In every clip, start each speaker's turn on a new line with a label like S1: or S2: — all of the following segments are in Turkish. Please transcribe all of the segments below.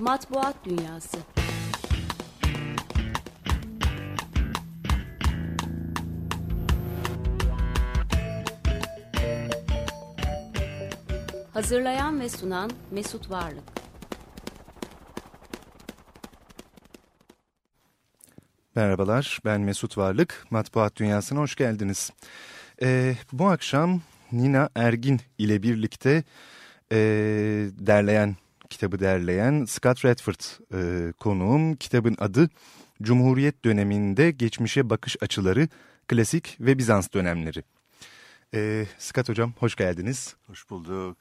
S1: Matbuat Dünyası Hazırlayan ve sunan Mesut Varlık
S2: Merhabalar, ben Mesut Varlık. Matbuat Dünyası'na hoş geldiniz. Ee, bu akşam Nina Ergin ile birlikte e, derleyen, kitabı derleyen Scott Redford e, konuğum. Kitabın adı Cumhuriyet döneminde geçmişe bakış açıları, klasik ve Bizans dönemleri. E, Scott Hocam hoş geldiniz.
S3: Hoş bulduk.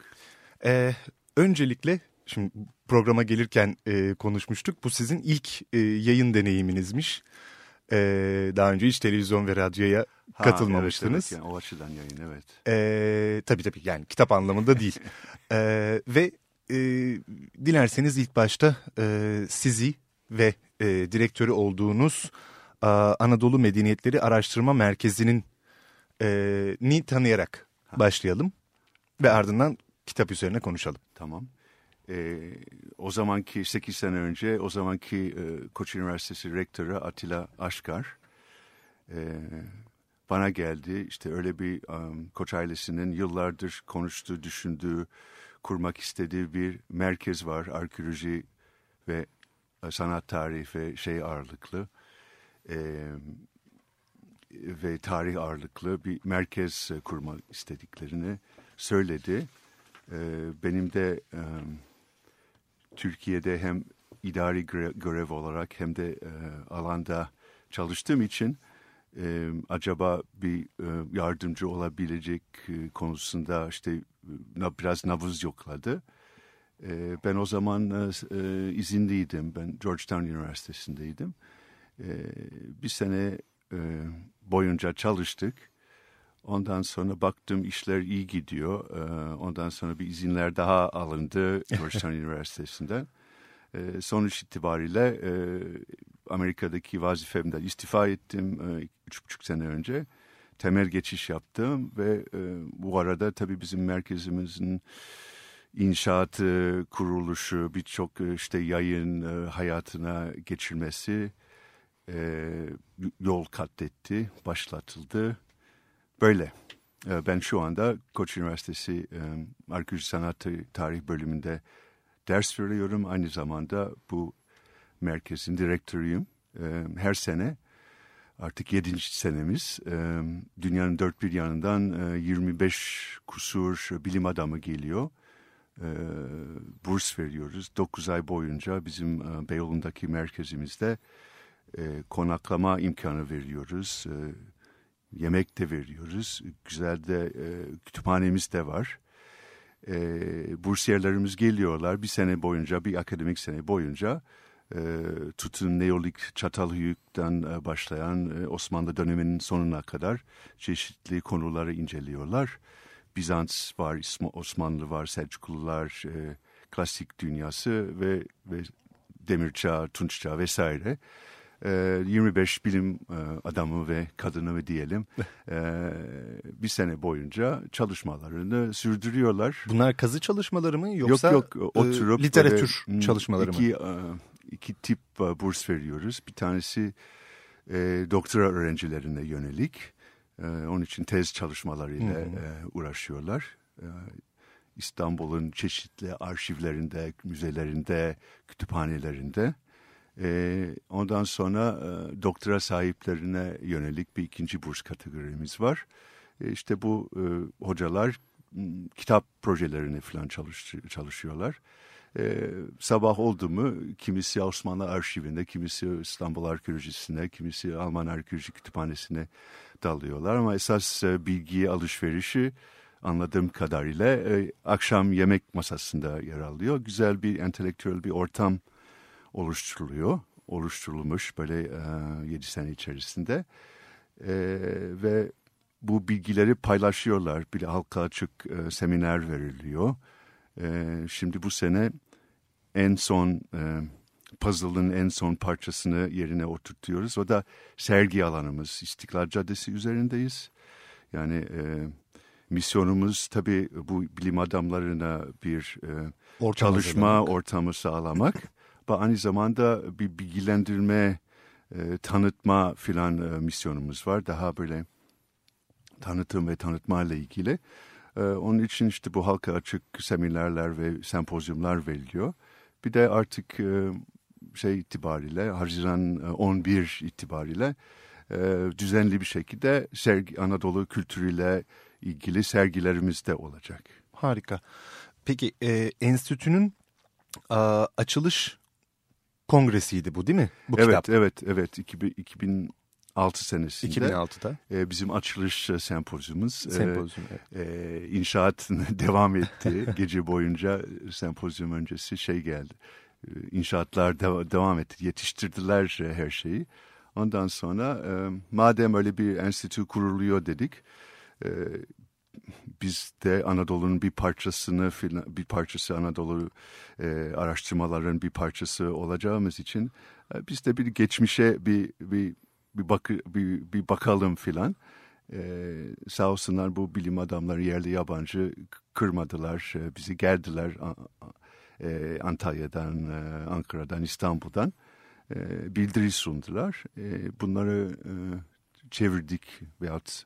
S2: E, öncelikle şimdi programa gelirken e, konuşmuştuk. Bu sizin ilk e, yayın deneyiminizmiş. E, daha önce hiç televizyon ve radyoya
S3: Ha,
S2: katılmamıştınız.
S3: Evet, evet, yani o açıdan yayın evet.
S2: E, tabii tabii yani kitap anlamında değil. e, ve e, dilerseniz ilk başta e, sizi ve e, direktörü olduğunuz e, Anadolu Medeniyetleri Araştırma Merkezi'nin e, ni tanıyarak başlayalım. Ve ardından kitap üzerine konuşalım.
S3: Tamam. Ee, o zamanki 8 sene önce o zamanki e, Koç Üniversitesi Rektörü Atilla Aşkar e, bana geldi. İşte öyle bir um, Koç ailesinin yıllardır konuştuğu, düşündüğü, kurmak istediği bir merkez var. Arkeoloji ve e, sanat tarihi ve şey ağırlıklı e, ve tarih ağırlıklı bir merkez e, kurmak istediklerini söyledi. E, benim de e, Türkiye'de hem idari görev olarak hem de e, alanda çalıştığım için e, acaba bir e, yardımcı olabilecek e, konusunda işte biraz nabız yokladı. E, ben o zaman e, e, izinliydim. Ben Georgetown Üniversitesi'ndeydim. E, bir sene e, boyunca çalıştık. Ondan sonra baktım işler iyi gidiyor. Ee, Ondan sonra bir izinler daha alındı Georgetown Üniversitesi'nden. Ee, Sonuç itibariyle e, Amerika'daki vazifemden istifa ettim e, üç buçuk sene önce. Temel geçiş yaptım ve e, bu arada tabii bizim merkezimizin inşaatı, kuruluşu, birçok e, işte yayın e, hayatına geçirmesi e, yol kat etti, başlatıldı. Böyle. E, Ben şu anda Koç Üniversitesi e, Arkeoloji Sanatı Tarih bölümünde ders veriyorum. Aynı zamanda bu merkezin direktörüyüm. E, Her sene artık yedinci senemiz dünyanın dört bir yanından e, 25 kusur bilim adamı geliyor. Burs veriyoruz. 9 ay boyunca bizim Beyoğlu'ndaki merkezimizde konaklama imkanı veriyoruz. Yemek de veriyoruz. Güzel de kütüphanemiz de var. Bursiyerlerimiz geliyorlar bir sene boyunca, bir akademik sene boyunca tutun Neolik Çatalhöyük'ten e, başlayan e, Osmanlı döneminin sonuna kadar çeşitli konuları inceliyorlar. Bizans var, Osmanlı var, Selçuklular, e, klasik dünyası ve, ve Demir Çağı, Tunç Çağı vesaire. E, 25 bilim adamı ve kadını ve diyelim bir sene boyunca çalışmalarını sürdürüyorlar.
S2: Bunlar kazı çalışmaları mı yoksa
S3: yok yok oturup
S2: literatür
S3: böyle,
S2: çalışmaları
S3: iki,
S2: mı?
S3: İki tip e, burs veriyoruz. Bir tanesi e, doktora öğrencilerine yönelik. E, onun için tez çalışmalarıyla
S2: hı.
S3: e, uğraşıyorlar. E, İstanbul'un çeşitli arşivlerinde, müzelerinde, kütüphanelerinde. E, ondan sonra e, doktora sahiplerine yönelik bir ikinci burs kategorimiz var. E, işte bu e, hocalar kitap projelerini falan çalış, çalışıyorlar. E, sabah oldu mu kimisi Osmanlı arşivinde, kimisi İstanbul arkeolojisine, kimisi Alman arkeoloji kütüphanesine dalıyorlar. Ama esas e, bilgi alışverişi anladığım kadarıyla e, akşam yemek masasında yer alıyor. Güzel bir entelektüel bir ortam oluşturuluyor. Oluşturulmuş böyle e, 7 sene içerisinde. E, ve bu bilgileri paylaşıyorlar. Bir halka açık e, seminer veriliyor. E, şimdi bu sene en son e, puzzle'ın en son parçasını yerine oturtuyoruz. O da sergi alanımız. İstiklal Caddesi üzerindeyiz. Yani e, misyonumuz tabii bu bilim adamlarına bir e,
S2: Ortam
S3: çalışma
S2: hazırlamak.
S3: ortamı sağlamak. matbaa aynı zamanda bir bilgilendirme, e, tanıtma filan e, misyonumuz var. Daha böyle tanıtım ve tanıtma ile ilgili. E, onun için işte bu halka açık seminerler ve sempozyumlar veriliyor. Bir de artık e, şey itibariyle Haziran 11 e, itibariyle e, düzenli bir şekilde sergi Anadolu kültürüyle ilgili sergilerimiz de olacak.
S2: Harika. Peki e, enstitünün a, açılış kongresiydi bu değil mi? Bu
S3: evet,
S2: kitap.
S3: evet, evet. 2000, 2006 senesinde
S2: 2006'da
S3: e, bizim açılış e, sempozyumumuz.
S2: sempozyum.
S3: E, e, inşaat devam etti. Gece boyunca sempozyum öncesi şey geldi. E, inşaatlar de, devam etti. Yetiştirdiler e, her şeyi. Ondan sonra e, madem öyle bir enstitü kuruluyor dedik. E, biz de Anadolu'nun bir parçasını bir parçası Anadolu e, araştırmaların bir parçası olacağımız için e, biz de bir geçmişe bir bir bir bakı bir, bir bakalım filan. E, sağ olsunlar bu bilim adamları yerli yabancı kırmadılar e, bizi geldiler e, Antalya'dan e, Ankara'dan İstanbul'dan e, bildiri sundular. E, bunları e, çevirdik veyahut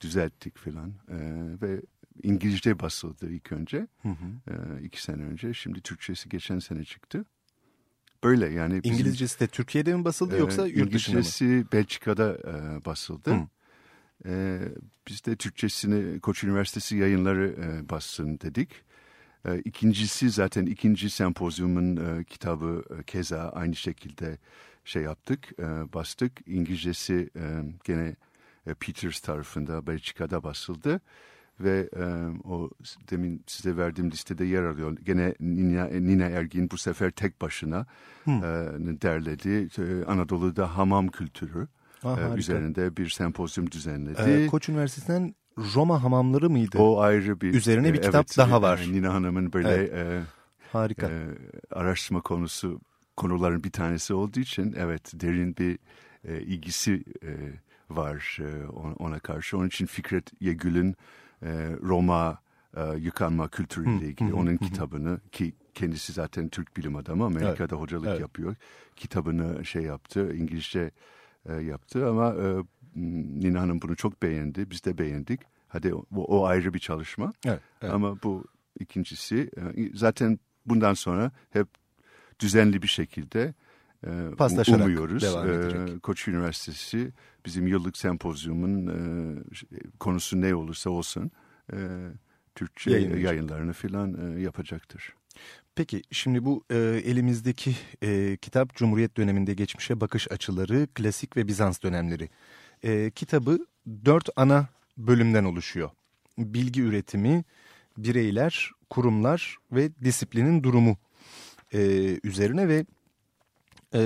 S3: düzelttik filan e, ve İngilizce basıldı ilk önce hı hı. E, iki sene önce şimdi Türkçesi geçen sene çıktı. Böyle yani.
S2: Bizim, İngilizcesi de Türkiye'de mi basıldı e, yoksa yurt dışında
S3: mı? İngilizcesi Belçika'da e, basıldı. Hı. E, biz de Türkçesini Koç Üniversitesi yayınları e, bassın dedik. E, ikincisi zaten ikinci sempozyumun e, kitabı e, keza aynı şekilde şey yaptık, e, bastık. İngilizcesi e, gene e, Peters tarafında Belçika'da basıldı ve e, o demin size verdiğim listede yer alıyor. Gene Nina, Nina Ergin bu sefer tek başına hmm. e, derledi. E, Anadolu'da hamam kültürü Aa, e, üzerinde bir sempozyum düzenledi.
S2: Ee, Koç Üniversitesi'nden Roma hamamları mıydı?
S3: O ayrı bir.
S2: Üzerine bir e, kitap evet, daha var.
S3: E, Nina Hanım'ın böyle evet.
S2: e, harika
S3: e, araştırma konusu konuların bir tanesi olduğu için evet derin bir e, ilgisi e, var e, ona karşı. Onun için Fikret Yegül'ün e, Roma e, yıkanma kültürüyle ilgili onun kitabını ki kendisi zaten Türk bilim adamı Amerika'da evet, hocalık evet. yapıyor. Kitabını şey yaptı İngilizce e, yaptı ama e, Nina Hanım bunu çok beğendi. Biz de beğendik. Hadi o, o ayrı bir çalışma. Evet, evet. Ama bu ikincisi e, zaten bundan sonra hep düzenli bir şekilde e,
S2: Paslaşarak
S3: umuyoruz.
S2: devam edecek.
S3: E, Koç Üniversitesi bizim yıllık sempozyumun e, konusu ne olursa olsun e, Türkçe yayınlarını filan e, yapacaktır.
S2: Peki şimdi bu e, elimizdeki e, kitap Cumhuriyet döneminde geçmişe bakış açıları, klasik ve Bizans dönemleri. E, kitabı dört ana bölümden oluşuyor. Bilgi üretimi, bireyler, kurumlar ve disiplinin durumu e, üzerine ve e,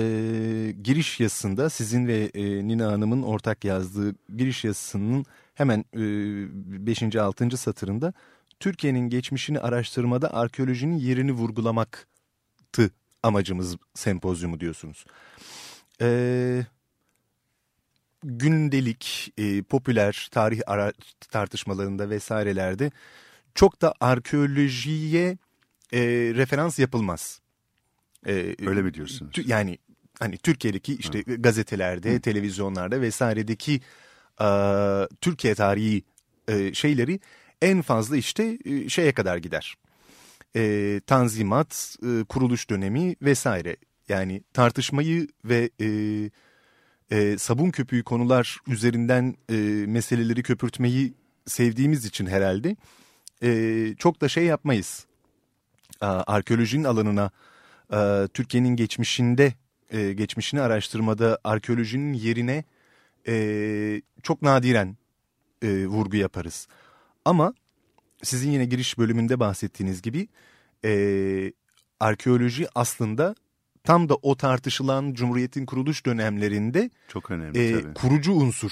S2: giriş yazısında sizin ve e, Nina Hanım'ın ortak yazdığı giriş yazısının hemen 5. E, 6. satırında Türkiye'nin geçmişini araştırmada arkeolojinin yerini vurgulamaktı amacımız sempozyumu diyorsunuz. E, gündelik, e, popüler tarih ara tartışmalarında vesairelerde çok da arkeolojiye e, referans yapılmaz.
S3: Ee, Öyle mi diyorsunuz?
S2: Yani hani Türkiye'deki işte Hı. gazetelerde, Hı. televizyonlarda vesairedeki e, Türkiye tarihi e, şeyleri en fazla işte e, şeye kadar gider. E, tanzimat, e, kuruluş dönemi vesaire. Yani tartışmayı ve e, e, sabun köpüğü konular üzerinden e, meseleleri köpürtmeyi sevdiğimiz için herhalde e, çok da şey yapmayız. E, arkeolojinin alanına e, Türkiye'nin geçmişinde e, geçmişini araştırmada arkeolojinin yerine e, çok nadiren e, vurgu yaparız. Ama sizin yine giriş bölümünde bahsettiğiniz gibi e, arkeoloji aslında tam da o tartışılan Cumhuriyet'in kuruluş dönemlerinde
S3: çok önemli e, tabii.
S2: kurucu unsur.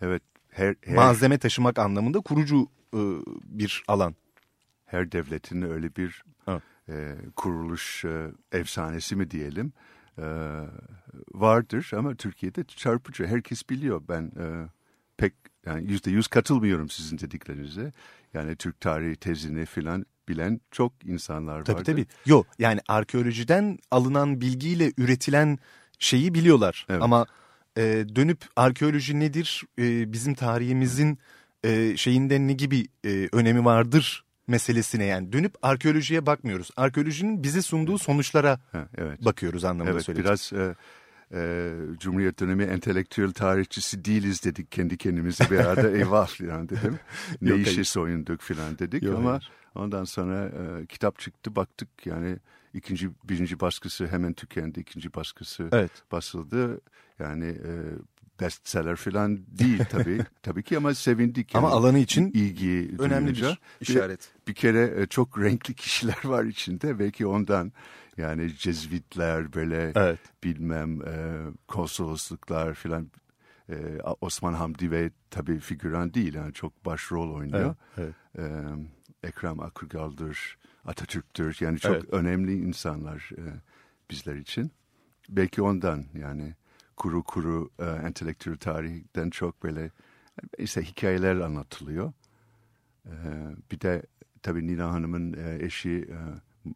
S3: Evet. Her, her,
S2: malzeme taşımak anlamında kurucu e, bir alan.
S3: Her devletin öyle bir evet e, kuruluş e, efsanesi mi diyelim e, vardır ama Türkiye'de çarpıcı herkes biliyor ben e, pek yani yüzde yüz katılmıyorum sizin dediklerinize yani Türk tarihi tezini filan bilen çok insanlar vardı.
S2: Tabii tabii. Yok yani arkeolojiden alınan bilgiyle üretilen şeyi biliyorlar.
S3: Evet.
S2: Ama e, dönüp arkeoloji nedir, e, bizim tarihimizin e, şeyinde ne gibi e, önemi vardır meselesine yani dönüp arkeolojiye bakmıyoruz. Arkeolojinin bize sunduğu sonuçlara
S3: Ha, evet.
S2: bakıyoruz anlamında
S3: Evet
S2: söyledim.
S3: biraz e, e, Cumhuriyet dönemi entelektüel tarihçisi değiliz dedik kendi kendimize bir arada eyvah falan dedim. ne
S2: Yok,
S3: işe soyunduk falan dedik
S2: Yok,
S3: ama
S2: hayır.
S3: ondan sonra e, kitap çıktı baktık yani ikinci birinci baskısı hemen tükendi ikinci baskısı
S2: Evet.
S3: basıldı yani e, bestseller falan değil tabii tabii ki ama sevindik.
S2: Ama
S3: yani
S2: alanı için
S3: ilgi
S2: Önemli
S3: duyunca.
S2: bir işaret.
S3: Bir kere e, çok renkli kişiler var içinde. Belki ondan yani Cezvitler böyle
S2: Evet.
S3: bilmem e, konsolosluklar filan. E, Osman Hamdi ve tabii figüran değil yani çok başrol oynuyor.
S2: Evet, evet.
S3: E, Ekrem Akırgal'dır, Atatürk'tür yani çok
S2: Evet.
S3: önemli insanlar e, bizler için. Belki ondan yani kuru kuru e, entelektüel tarihten çok böyle işte hikayeler anlatılıyor. E, bir de tabii Nina Hanım'ın e, eşi e,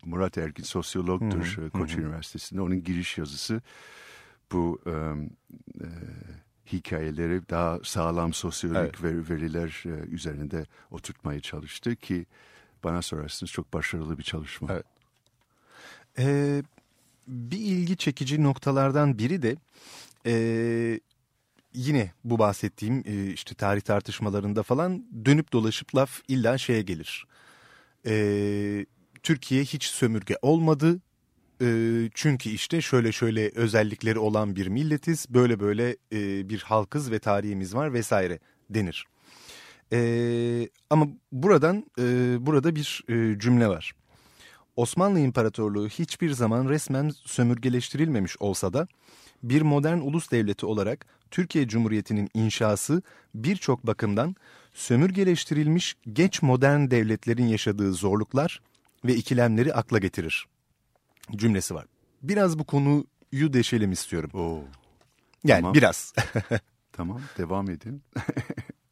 S3: Murat Ergin sosyologdur
S2: Hı hı,
S3: e, Koç
S2: hı.
S3: Üniversitesi'nde. Onun giriş yazısı bu e, e, hikayeleri daha sağlam sosyolojik ver- veriler e, üzerinde oturtmaya çalıştı ki bana sorarsanız çok başarılı bir çalışma.
S2: Evet. Ee, bir ilgi çekici noktalardan biri de ee, yine bu bahsettiğim ee, işte tarih tartışmalarında falan dönüp dolaşıp laf illa şeye gelir. Ee, Türkiye hiç sömürge olmadı. Ee, çünkü işte şöyle şöyle özellikleri olan bir milletiz, böyle böyle ee, bir halkız ve tarihimiz var vesaire denir. Ee, ama buradan ee, burada bir ee, cümle var. Osmanlı İmparatorluğu hiçbir zaman resmen sömürgeleştirilmemiş olsa da bir modern ulus devleti olarak Türkiye Cumhuriyeti'nin inşası birçok bakımdan sömürgeleştirilmiş geç modern devletlerin yaşadığı zorluklar ve ikilemleri akla getirir. Cümlesi var. Biraz bu konuyu deşelim istiyorum.
S3: Oo,
S2: Yani
S3: Tamam.
S2: biraz.
S3: tamam devam edin.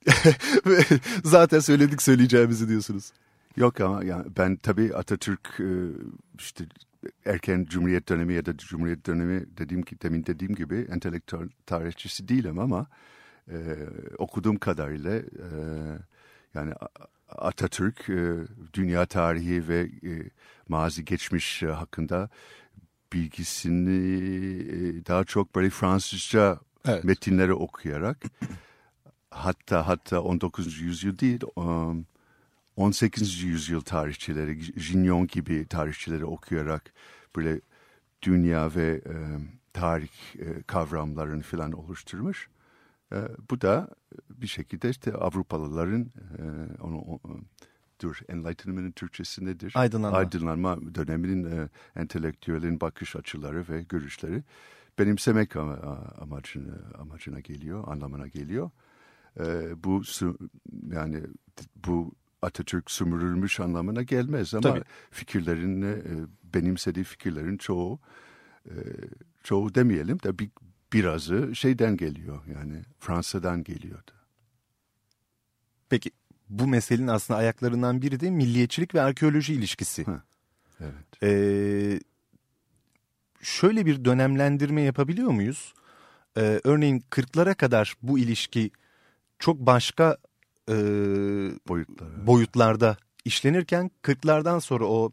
S2: Zaten söyledik söyleyeceğimizi diyorsunuz.
S3: Yok ama yani ben tabii Atatürk e, işte erken Cumhuriyet dönemi ya da Cumhuriyet dönemi dediğim ki demin dediğim gibi entelektüel tarihçisi değilim ama e, okuduğum kadarıyla e, yani Atatürk e, dünya tarihi ve e, mazi geçmiş e, hakkında bilgisini e, daha çok böyle Fransızca
S2: Evet.
S3: metinleri okuyarak hatta hatta 19. yüzyıl değil um, 18. yüzyıl tarihçileri, Gignon gibi tarihçileri okuyarak böyle dünya ve e, tarih e, kavramlarını falan oluşturmuş. E, bu da bir şekilde işte Avrupalıların e, onu, o- dur Enlightenment'ın Türkçesi nedir?
S2: Aydınlanma.
S3: Aydınlanma döneminin e, entelektüelin bakış açıları ve görüşleri benimsemek ama, amacına, amacına geliyor, anlamına geliyor. E, bu yani bu Atatürk sömürülmüş anlamına gelmez ama
S2: Tabii.
S3: fikirlerin e, benimsediği fikirlerin çoğu e, çoğu demeyelim de bir, birazı şeyden geliyor yani Fransa'dan geliyordu.
S2: Peki bu meselenin aslında ayaklarından biri de milliyetçilik ve arkeoloji ilişkisi.
S3: Hı. Evet.
S2: Ee, şöyle bir dönemlendirme yapabiliyor muyuz? Ee, örneğin 40'lara kadar bu ilişki çok başka e,
S3: Boyutları.
S2: boyutlarda işlenirken 40'lardan sonra o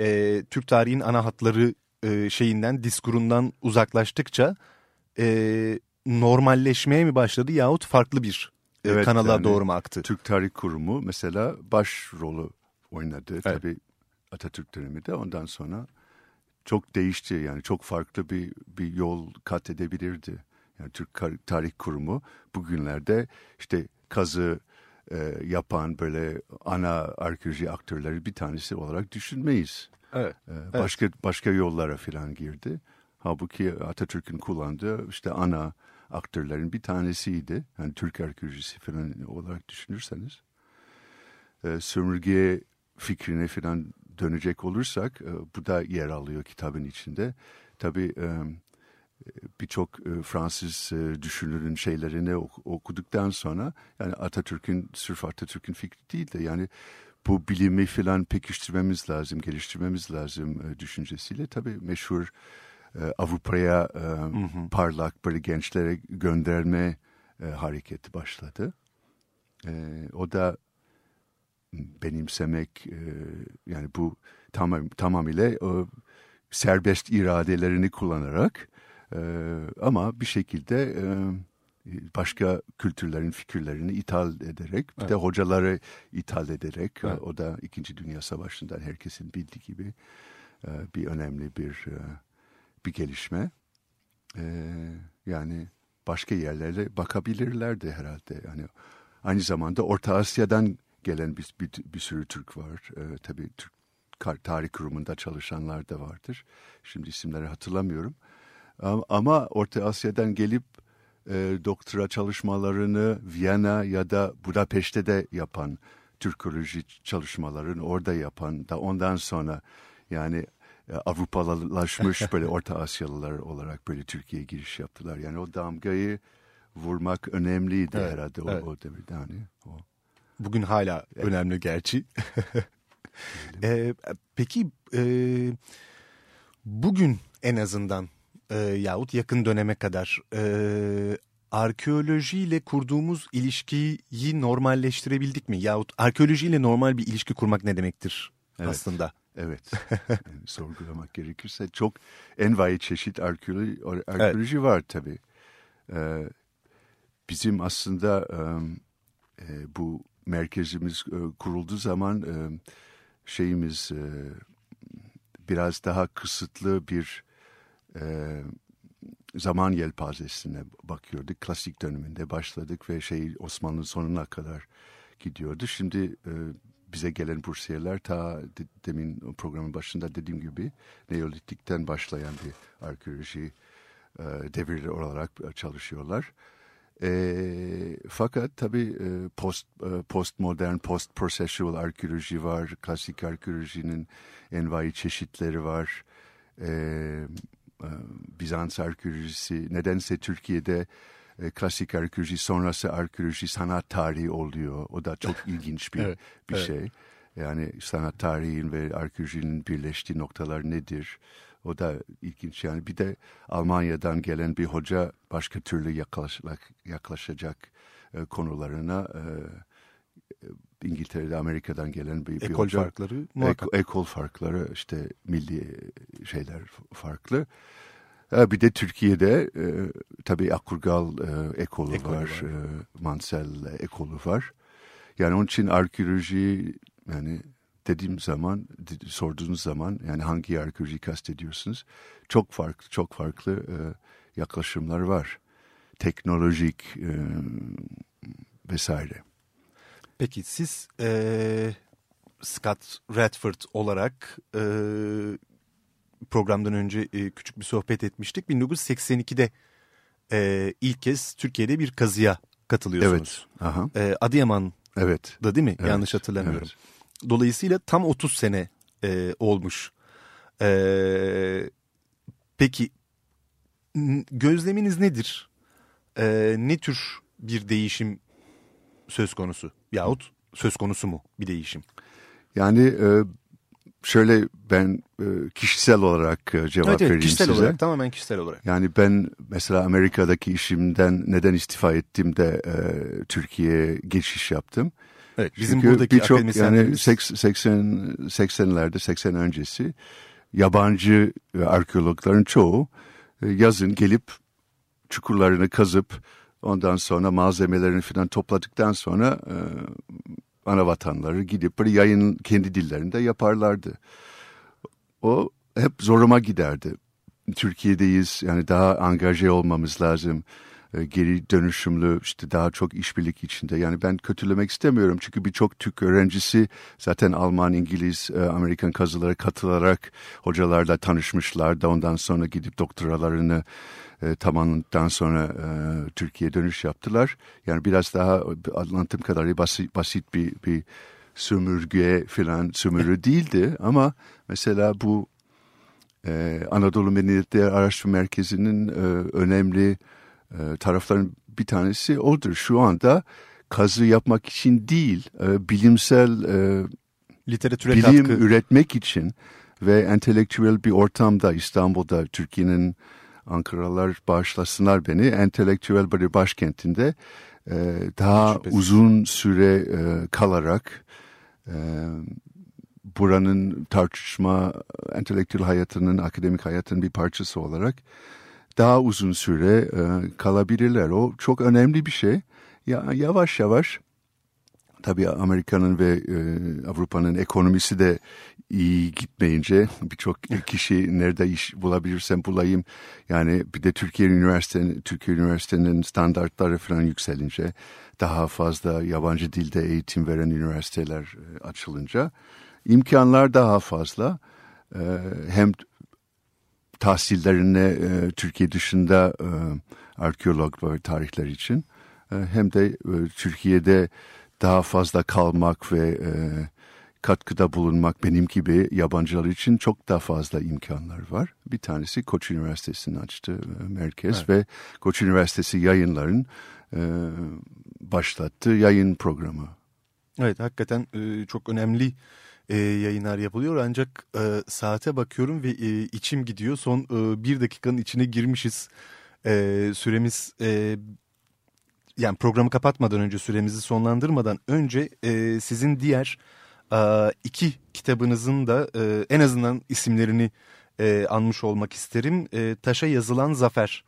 S2: e, Türk tarihin ana hatları e, şeyinden diskurundan uzaklaştıkça e, normalleşmeye mi başladı yahut farklı bir e,
S3: Evet,
S2: kanala
S3: yani
S2: doğru mu aktı?
S3: Türk Tarih Kurumu mesela baş rolü oynadı. Tabii Atatürk döneminde ondan sonra çok değişti yani çok farklı bir bir yol kat edebilirdi. Yani Türk Tarih Kurumu bugünlerde işte kazı e, yapan böyle ana arkeoloji aktörleri bir tanesi olarak düşünmeyiz.
S2: Evet.
S3: E, başka başka yollara falan girdi. Halbuki Atatürk'ün kullandığı işte ana aktörlerin bir tanesiydi. Yani Türk arkeolojisi falan olarak düşünürseniz. E, sömürge fikrine falan dönecek olursak e, bu da yer alıyor kitabın içinde. Tabii e, birçok e, Fransız e, düşünürün şeylerini ok- okuduktan sonra yani Atatürk'ün sırf Atatürk'ün fikri değil de yani bu bilimi filan pekiştirmemiz lazım, geliştirmemiz lazım e, düşüncesiyle. Tabii meşhur Avrupa'ya parlak böyle gençlere gönderme hareketi başladı. O da benimsemek yani bu tamam tamamıyla serbest iradelerini kullanarak e, ama bir şekilde e, başka kültürlerin fikirlerini ithal ederek bir evet. de hocaları ithal ederek evet. o da İkinci Dünya Savaşı'ndan herkesin bildiği gibi e, bir önemli bir e, bir gelişme. E, yani başka yerlere bakabilirlerdi herhalde. Yani aynı zamanda Orta Asya'dan gelen bir, bir, bir sürü Türk var. E, tabii Türk tarih kurumunda çalışanlar da vardır. Şimdi isimleri hatırlamıyorum. Ama Orta Asya'dan gelip e, doktora çalışmalarını Viyana ya da Budapeşte de yapan, Türkoloji çalışmalarını orada yapan da ondan sonra yani e, Avrupalılaşmış böyle Orta Asyalılar olarak böyle Türkiye'ye giriş yaptılar. Yani o damgayı vurmak önemliydi evet, herhalde o, evet. o devirde hani o.
S2: Bugün hala evet. önemli gerçi. ee, peki e, bugün en azından e, yahut yakın döneme kadar e, arkeolojiyle kurduğumuz ilişkiyi normalleştirebildik mi? Yahut arkeolojiyle normal bir ilişki kurmak ne demektir evet. aslında?
S3: Evet, yani sorgulamak gerekirse çok envai çeşit arkeoloji, arkeoloji evet. var tabii. Ee, bizim aslında e, bu merkezimiz e, kurulduğu zaman e, şeyimiz e, biraz daha kısıtlı bir e, zaman yelpazesine bakıyorduk. Klasik döneminde başladık ve şey Osmanlı sonuna kadar gidiyordu. Şimdi e, bize gelen bursiyerler ta demin programın başında dediğim gibi Neolitik'ten başlayan bir arkeoloji e, devirleri olarak çalışıyorlar. E, fakat tabii e, post e, postmodern, post processual arkeoloji var, klasik arkeolojinin envai çeşitleri var. E, Bizans arkeolojisi nedense Türkiye'de e, klasik arkeoloji sonrası arkeoloji sanat tarihi oluyor. O da çok ilginç bir evet, bir evet. şey. Yani sanat tarihin ve arkeolojinin birleştiği noktalar nedir? O da ilginç yani. Bir de Almanya'dan gelen bir hoca başka türlü yaklaşacak, yaklaşacak e, konularına e, İngiltere'de Amerika'dan gelen bir, bir
S2: ekol hoca. farkları muhakkak.
S3: Ek, ekol farkları işte milli şeyler farklı. E, bir de Türkiye'de e, tabii Akurgal e, ekolu, ekolu var, var. E, Mansell ekolu var. Yani onun için arkeoloji yani dediğim zaman, sorduğunuz zaman yani hangi arkeoloji kastediyorsunuz? Çok farklı, çok farklı e, yaklaşımlar var. Teknolojik e, vesaire.
S2: Peki siz e, Scott Redford olarak e, programdan önce e, küçük bir sohbet etmiştik. 1982'de e, ilk kez Türkiye'de bir kazıya katılıyorsunuz.
S3: Evet. Aha.
S2: E, Adıyaman Evet. Da değil mi? Evet. Yanlış hatırlamıyorum. Evet. Dolayısıyla tam 30 sene e, olmuş. E, peki gözleminiz nedir? E, ne tür bir değişim söz konusu? Yahut söz konusu mu bir değişim?
S3: Yani e, şöyle ben e, kişisel olarak e, cevap evet, evet, vereyim
S2: kişisel
S3: size.
S2: olarak tamamen kişisel olarak.
S3: Yani ben mesela Amerika'daki işimden neden istifa ettim de e, Türkiye'ye geçiş yaptım.
S2: Evet, bizim Çünkü buradaki birçok
S3: yani 80 80'lerde 80 öncesi yabancı arkeologların çoğu yazın gelip çukurlarını kazıp ondan sonra malzemelerini falan topladıktan sonra e, ana vatanları gidip böyle yayın kendi dillerinde yaparlardı. O hep zoruma giderdi. Türkiye'deyiz yani daha angaje olmamız lazım. E, geri dönüşümlü işte daha çok işbirlik içinde. Yani ben kötülemek istemiyorum çünkü birçok Türk öğrencisi zaten Alman, İngiliz, e, Amerikan kazılara katılarak hocalarla tanışmışlar da ondan sonra gidip doktoralarını e, tamamladıktan sonra e, Türkiye'ye dönüş yaptılar. Yani biraz daha anlattığım kadarıyla basit, basit bir, bir sömürge filan sömürü değildi ama mesela bu e, Anadolu Medeniyetleri Araştırma Merkezi'nin e, önemli e, tarafların bir tanesi odur. Şu anda kazı yapmak için değil, e, bilimsel e,
S2: literatüre
S3: bilim
S2: katkı.
S3: üretmek için ve entelektüel bir ortamda İstanbul'da Türkiye'nin Ankaralar bağışlasınlar beni entelektüel bir başkentinde e, daha
S2: Şüphesiz.
S3: uzun süre e, kalarak e, buranın tartışma entelektüel hayatının akademik hayatının bir parçası olarak daha uzun süre e, kalabilirler. O çok önemli bir şey. Ya yavaş yavaş tabii Amerika'nın ve e, Avrupa'nın ekonomisi de iyi gitmeyince birçok kişi nerede iş bulabilirsem bulayım. Yani bir de Türkiye Üniversitesi Türkiye Üniversitenin standartları falan yükselince daha fazla yabancı dilde eğitim veren üniversiteler e, açılınca imkanlar daha fazla. E, hem tahsillerine e, Türkiye dışında e, arkeolog ve tarihler için e, hem de e, Türkiye'de daha fazla kalmak ve e, katkıda bulunmak benim gibi yabancılar için çok daha fazla imkanlar var. Bir tanesi Koç Üniversitesi'nin açtığı e, merkez
S2: Evet.
S3: ve Koç Üniversitesi yayınların e, başlattığı yayın programı.
S2: Evet hakikaten e, çok önemli e, yayınlar yapılıyor ancak e, saate bakıyorum ve e, içim gidiyor. Son e, bir dakikanın içine girmişiz. E, süremiz e, yani programı kapatmadan önce süremizi sonlandırmadan önce e, sizin diğer e, iki kitabınızın da e, en azından isimlerini e, anmış olmak isterim. E, Taşa yazılan zafer.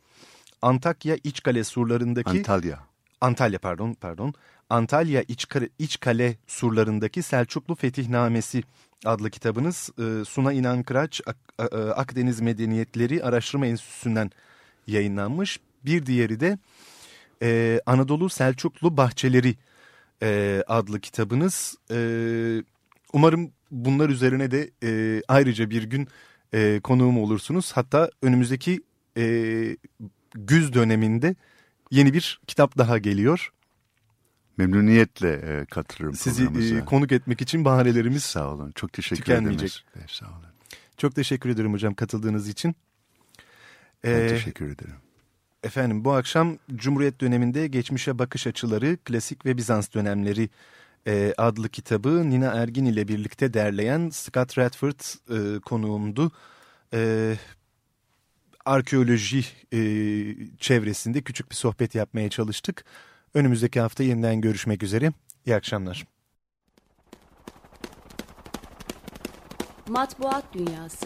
S2: Antakya İçkale surlarındaki
S3: Antalya.
S2: Antalya pardon pardon. Antalya İçkale, İçkale surlarındaki Selçuklu Fetihnamesi adlı kitabınız e, Suna İnan Kıraç Ak- A- Akdeniz Medeniyetleri Araştırma Enstitüsü'nden yayınlanmış. Bir diğeri de e, Anadolu Selçuklu Bahçeleri e, adlı kitabınız. E, umarım bunlar üzerine de e, ayrıca bir gün e, konuğum olursunuz. Hatta önümüzdeki e, güz döneminde yeni bir kitap daha geliyor.
S3: Memnuniyetle e, katılırım
S2: Sizi e, konuk etmek için bahanelerimiz
S3: Sağ olun. Çok teşekkür
S2: tükenmeyecek.
S3: ederim. Sağ olun.
S2: çok teşekkür ederim hocam katıldığınız için.
S3: Ben
S2: Ee,
S3: teşekkür ederim.
S2: Efendim bu akşam Cumhuriyet döneminde geçmişe bakış açıları, klasik ve Bizans dönemleri e, adlı kitabı Nina Ergin ile birlikte derleyen Scott Radford e, konuğumdu. E, arkeoloji e, çevresinde küçük bir sohbet yapmaya çalıştık. Önümüzdeki hafta yeniden görüşmek üzere. İyi akşamlar.
S1: Matbuat Dünyası